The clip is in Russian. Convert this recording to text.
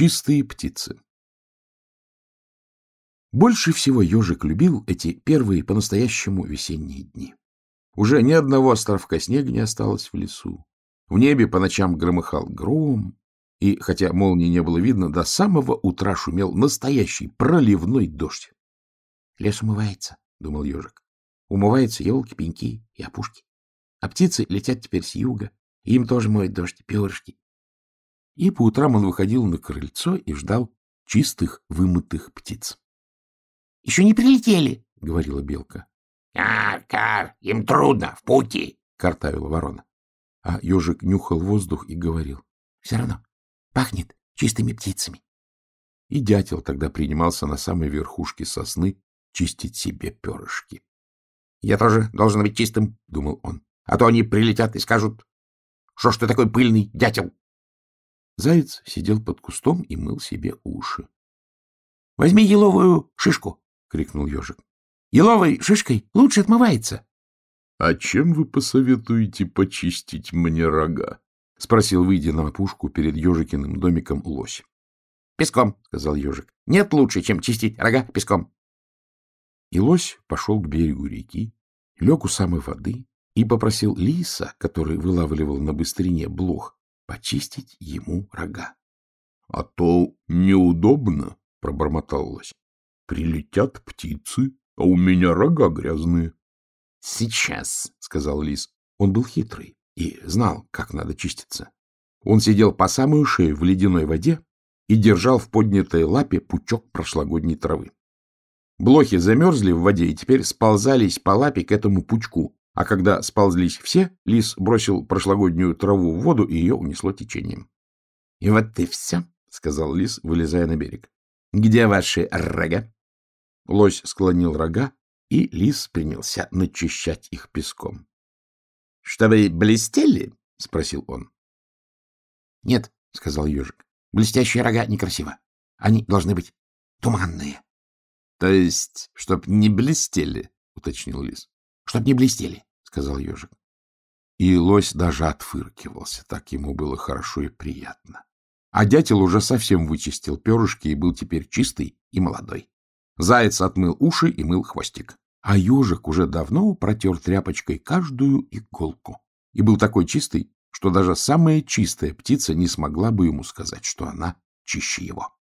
Чистые птицы. Больше всего ежик любил эти первые по-настоящему весенние дни. Уже ни одного островка снега не осталось в лесу. В небе по ночам громыхал гром, и, хотя молнии не было видно, до самого утра шумел настоящий проливной дождь. — Лес умывается, — думал ежик. — Умываются елки, пеньки и опушки. А птицы летят теперь с юга, им тоже моет дождь, перышки. И по утрам он выходил на крыльцо и ждал чистых, вымытых птиц. — Еще не прилетели, — говорила белка. — Кар, кар, им трудно, в пути, — картавила ворона. А ежик нюхал воздух и говорил. — Все равно пахнет чистыми птицами. И дятел тогда принимался на самой верхушке сосны чистить себе перышки. — Я тоже должен быть чистым, — думал он. — А то они прилетят и скажут, что ж ты такой пыльный дятел? Заяц сидел под кустом и мыл себе уши. — Возьми еловую шишку, — крикнул ежик. — Еловой шишкой лучше отмывается. — А чем вы посоветуете почистить мне рога? — спросил, выйдя на опушку перед ежикиным домиком лось. — Песком, — сказал ежик. — Нет лучше, чем чистить рога песком. И лось пошел к берегу реки, лег у самой воды и попросил лиса, который вылавливал на быстрине блох, почистить ему рога. — А то неудобно, — пробормотал лось. — Прилетят птицы, а у меня рога грязные. — Сейчас, — сказал лис. Он был хитрый и знал, как надо чиститься. Он сидел по самую шею в ледяной воде и держал в поднятой лапе пучок прошлогодней травы. Блохи замерзли в воде и теперь сползались по лапе к этому пучку, а когда сползлись все, лис бросил прошлогоднюю траву в воду, и ее унесло течением. — И вот и все, — сказал лис, вылезая на берег. — Где ваши рога? Лось склонил рога, и лис принялся начищать их песком. — Чтобы блестели? — спросил он. — Нет, — сказал ежик, — блестящие рога некрасиво. Они должны быть туманные. — То есть, чтоб не блестели, — уточнил лис. — Чтоб не блестели, — сказал ежик. И лось даже отфыркивался, так ему было хорошо и приятно. А дятел уже совсем вычистил перышки и был теперь чистый и молодой. Заяц отмыл уши и мыл хвостик. А ежик уже давно протер тряпочкой каждую иголку. И был такой чистый, что даже самая чистая птица не смогла бы ему сказать, что она чище его.